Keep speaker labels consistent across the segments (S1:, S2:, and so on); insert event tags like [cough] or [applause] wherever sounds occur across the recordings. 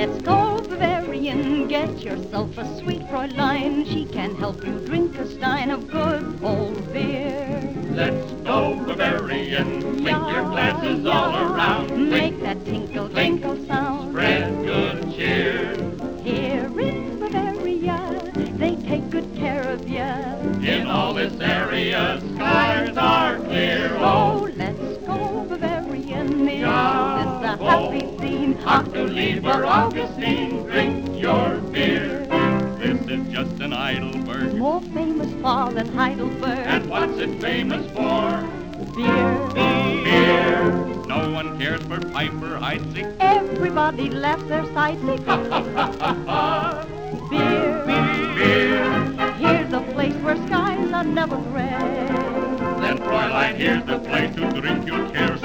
S1: Let's go Bavarian, get yourself a sweet Fräulein. She can help you drink a stein of good old beer.
S2: Let's go Bavarian, drink yeah, your glasses yeah. all around.
S1: Make that tinkle tinkle sound.
S2: Spread good cheer.
S1: Here in Bavaria, they take good care of you.
S2: In all this area, skies are clear.
S1: Oh, happy scene? Ach du lieber
S2: Augustine, drink your beer. This is just an Heidelberg.
S1: More famous far than Heidelberg. And
S2: what's it famous for?
S1: Beer. Beer.
S2: beer. No one cares for Piper Heidsieck.
S1: Everybody laughs their sightsick. [laughs] Beer. Beer. Here's a place where skies are never gray.
S2: Then Fräulein, here's the place to drink your cares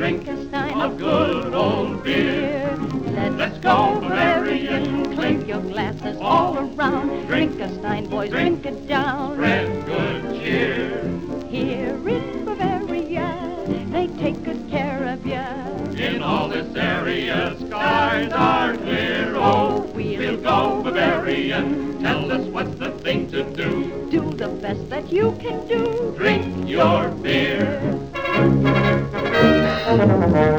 S1: drink a stein of good old beer. Let's, go, Bavarian. Clink your glasses all around. Drink a stein, boys, drink it down. Spread
S2: good cheer.
S1: Here in Bavaria, they take good care of you.
S2: In all this area, skies are clear. Oh,
S1: we'll go,
S2: Bavarian. Tell us what's the thing to do.
S1: Do the best that you can do.
S2: Drink your
S1: beer.